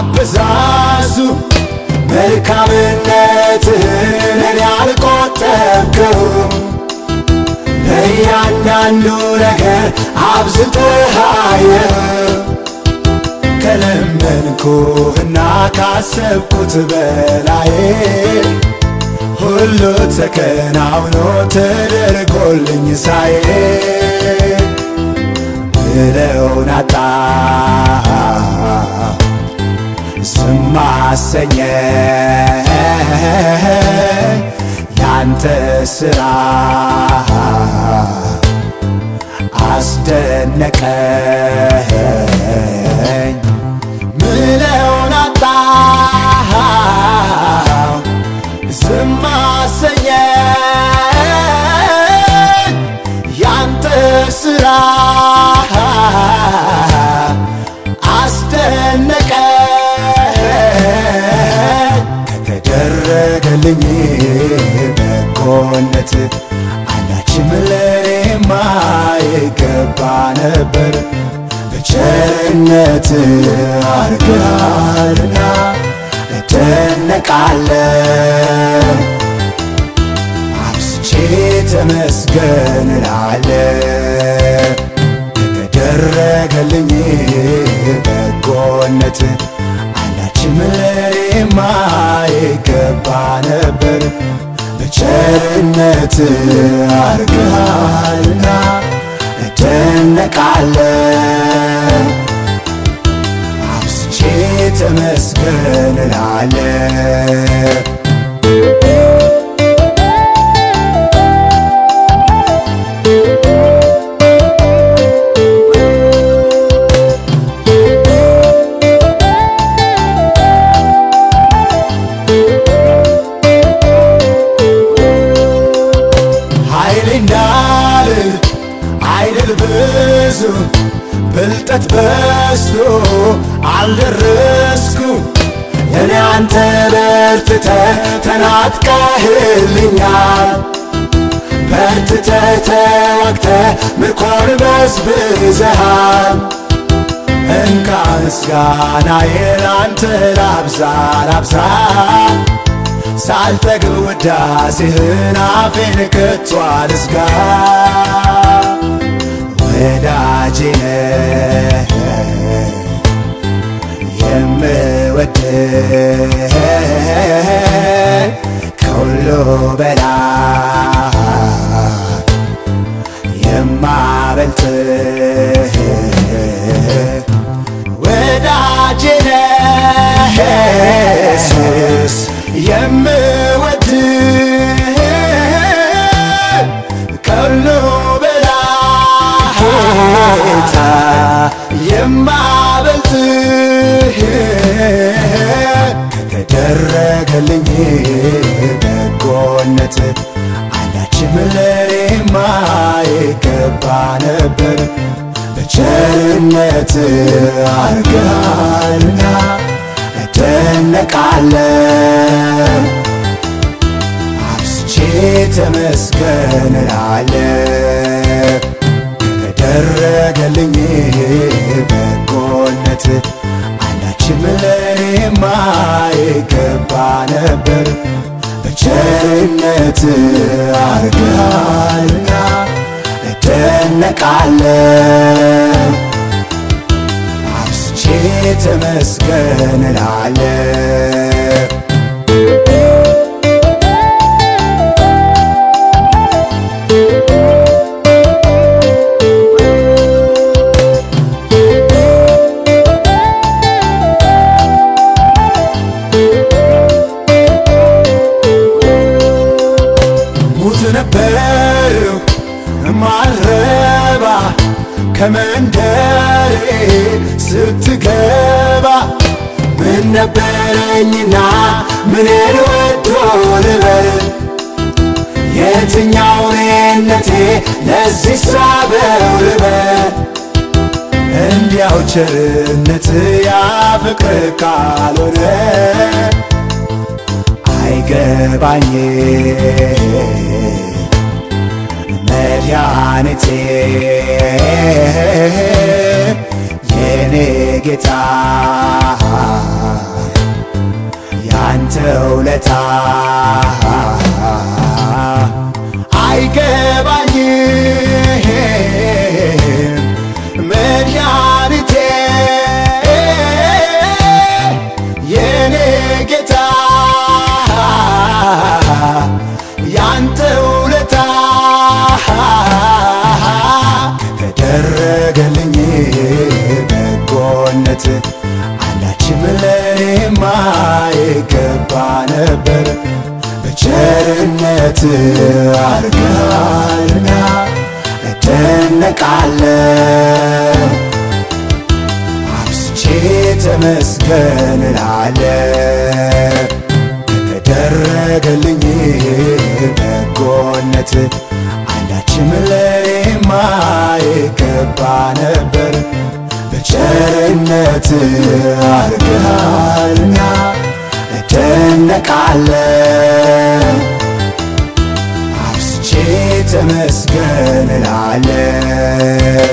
ራሱ መልካምነትህን እኔ አልቆጠብከውም። ለእያንዳንዱ ነገር አብዝተሃየው ከለመንኩህና ካሰብኩት በላይ ሁሉ ተከናውኖ ተደርጎልኝ ሳይ ብለውን አጣ ዝም አሰኘኝ ያንተ ስራ አስደነቀኝ ነበር። በቸርነት አርግሃልና እደነቃለሁ። አብስቼ ተመስገን እላለሁ። ከተደረገልኝ በጎነት አንዳችም ለኔማ ይገባ ነበር። በቸርነት አርግሃልና እደነቃለሁ አይደል ብዙ ብልጠት በስቶ አልደረስኩ እኔ አንተ በርትተ ተናጥቀህልኛል። በርትተ ተዋግተ ምርኮን በዝብዘሃል። እንካ ምስጋናዬን አንተ ላብዛ ላብዛ። ሳልጠግብ ውዳሴህን አፌን ከቶ አልዝጋ ወዳጄ ነህ የምወድህ ከሁሉ በላይ የማበልጥህ ወዳጄ ነህ። ኢየሱስ በጎነት አንዳችም ለኔማ ይገባ ነበር። በቸርነት አርግሃልና እደነቃለሁ። አብስቼ ተመስገን እላለሁ። ከተደረገልኝ በጎነት አንዳችም ለኔማ ይገባ ነበር በቸርነት አርግሃልና እደነቃለሁ። አብስቼ ተመስገን እላለሁ ከመንደሬ ስትገባ ምን ነበረኝና ምንን ወዶ ልበል? የትኛው እኔነቴ ለዚህ ሳበው ልበል? እንዲያው ቸርነት ያ ፍቅር ካልሆነ አይገባኝ መድኃኒቴ የኔ ጌታ ውለታ አይገባኝም። መድኃኒቴ በጎነት አንዳችም ለኔማ ይገባ ነበር። በቸርነት አርገሃልና እደነቃለሁ። አብስቼ ተመስገን እላለሁ። ከተደረገልኝ በጎነት አንዳችም ለኔማ ይገባ ነበር በቸርነት አርገሃልና እደነቃለሁ። አብስቼ ተመስገን እላለሁ